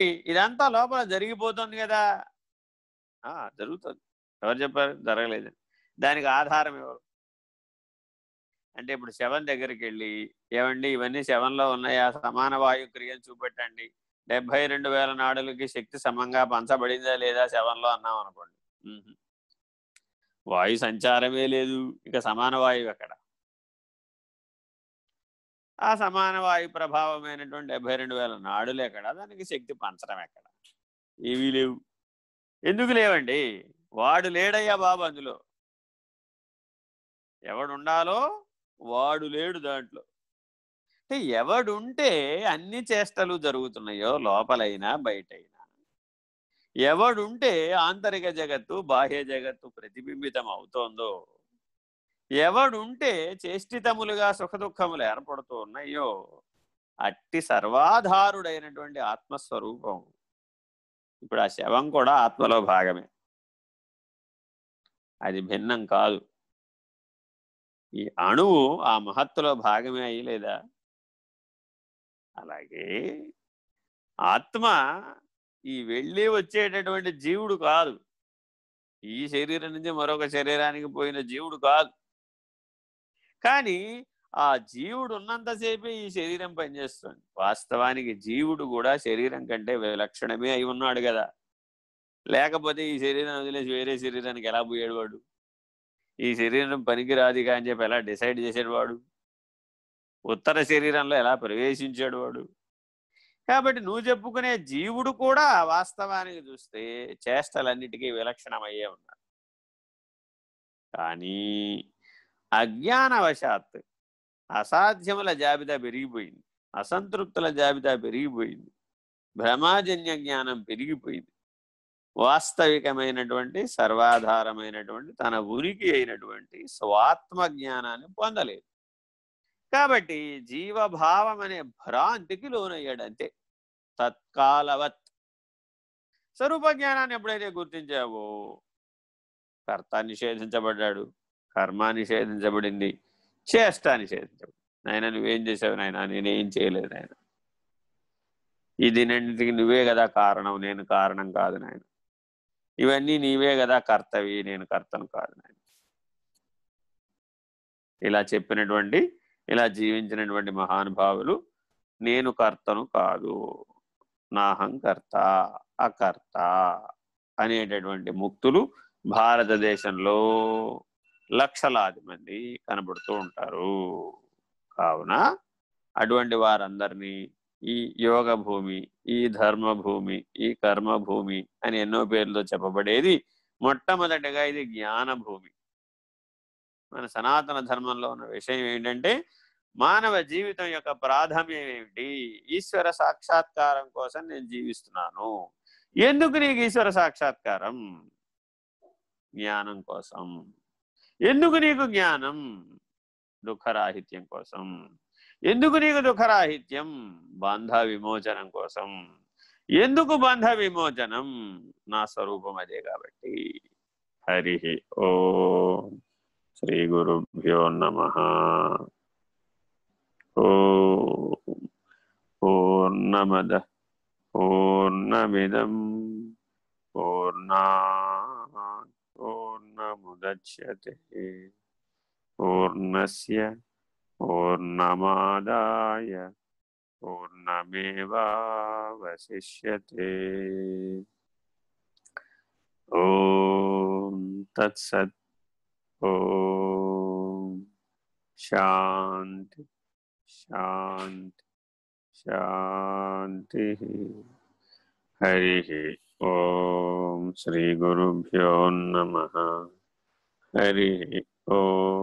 ఇదంతా లోపల జరిగిపోతుంది కదా. జరుగుతుంది. ఎవరు చెప్పారు? జరగలేదు. దానికి ఆధారం ఎవరు? అంటే ఇప్పుడు శవం దగ్గరికి వెళ్ళి ఏమండి ఇవన్నీ శవంలో ఉన్నాయా? సమాన వాయు క్రియలు చూపెట్టండి. డెబ్బై రెండు వేల నాడులకి శక్తి సమంగా పంచబడిందా లేదా శవంలో అన్నాం అనుకోండి. వాయు సంచారమే లేదు. ఇక సమాన వాయువు ఎక్కడ? ఆ సమాన వాయు ప్రభావమైనటువంటి డెబ్బై రెండు వేల నాడులు ఎక్కడ? దానికి శక్తి పంచడం ఎక్కడ? ఏవీ లేవు. ఎందుకు లేవండి? వాడు లేడయ్యా బాబు అందులో. ఎవడుండాలో వాడు లేడు దాంట్లో. అంటే ఎవడుంటే అన్ని చేష్టలు జరుగుతున్నాయో లోపలైనా బయటైనా. ఎవడుంటే ఆంతరిక జగత్తు బాహ్య జగత్తు ప్రతిబింబితం అవుతోందో ఎవడుంటే చేష్టితములుగా సుఖదుఖములు ఏర్పడుతూ ఉన్నాయో అట్టి సర్వాధారుడైనటువంటి ఆత్మస్వరూపం. ఇప్పుడు ఆ శవం కూడా ఆత్మలో భాగమే. అది భిన్నం కాదు. ఈ అణువు ఆ మహత్తులో భాగమే అయ్యి లేదా? అలాగే ఆత్మ ఈ వెళ్ళి వచ్చేటటువంటి జీవుడు కాదు. ఈ శరీరం నుంచి మరొక శరీరానికి పోయిన జీవుడు కాదు. కానీ ఆ జీవుడు ఉన్నంతసేపే ఈ శరీరం పనిచేస్తుంది. వాస్తవానికి జీవుడు కూడా శరీరం కంటే విలక్షణమే అయి ఉన్నాడు కదా. లేకపోతే ఈ శరీరం వదిలేసి వేరే శరీరానికి ఎలా పోయాడు వాడు? ఈ శరీరం పనికిరాది అని చెప్పి ఎలా డిసైడ్ చేసాడు వాడు? ఉత్తర శరీరంలో ఎలా ప్రవేశించాడు వాడు? కాబట్టి నువ్వు చెప్పుకునే జీవుడు కూడా వాస్తవానికి చూస్తే చేష్టలన్నిటికీ విలక్షణమయ్యే ఉన్నాడు. కానీ అజ్ఞానవశాత్ అసాధ్యముల జాబితా పెరిగిపోయింది. అసంతృప్తుల జాబితా పెరిగిపోయింది. భ్రమాజన్య జ్ఞానం పెరిగిపోయింది. వాస్తవికమైనటువంటి సర్వాధారమైనటువంటి తన ఉనికి అయినటువంటి స్వాత్మ జ్ఞానాన్ని పొందలేదు. కాబట్టి జీవభావం అనే భ్రాంతికి లోనయ్యాడు అంతే తత్కాలవత్. స్వరూప జ్ఞానాన్ని ఎప్పుడైతే గుర్తించావో కర్త నిషేధించబడ్డాడు. కర్మ నిషేధించబడింది. చేష్ట నిషేధించబడింది. నాయన నువ్వేం చేసావు నాయన? నేనేం చేయలేదు నాయన. ఈ దీనన్నిటికి నువ్వే కదా కారణం. నేను కారణం కాదు నాయన. ఇవన్నీ నీవే కదా కర్తవి. నేను కర్తను కాదు నాయన. ఇలా చెప్పినటువంటి ఇలా జీవించినటువంటి మహానుభావులు నేను కర్తను కాదు. నాహం కర్త అకర్త అనేటటువంటి ముక్తులు భారతదేశంలో లక్షలాది మంది కనబడుతూ ఉంటారు. కావున అటువంటి వారందరినీ ఈ యోగ భూమి ఈ ధర్మ భూమి ఈ కర్మ భూమి అని ఎన్నో పేర్లతో చెప్పబడేది మొట్టమొదటిగా ఇది జ్ఞాన భూమి. మన సనాతన ధర్మంలో ఉన్న విషయం ఏంటంటే మానవ జీవితం యొక్క ప్రాధాన్యం ఏమిటి? ఈశ్వర సాక్షాత్కారం కోసం నేను జీవిస్తున్నాను. ఎందుకు నీకు ఈశ్వర సాక్షాత్కారం? జ్ఞానం కోసం. ఎందుకు నీకు జ్ఞానం? దుఃఖరాహిత్యం కోసం. ఎందుకు నీకు దుఃఖరాహిత్యం? బంధ విమోచనం కోసం. ఎందుకు బంధ విమోచనం? నా స్వరూపం అదే కాబట్టి. హరి ఓ శ్రీ గురుభ్యో నమ. పూర్ణమద పూర్ణమిదం పూర్ణా పూర్ణముద్యతే పూర్ణస్య పూర్ణమాదాయ పూర్ణమేవావశిష్యతే ఓం తత్సత్ ఓం శాంతి శాంతి శాంతి హరి ఓం శ్రీ గురుభ్యో నమ హరి ఓం